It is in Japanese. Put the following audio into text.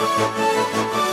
うん。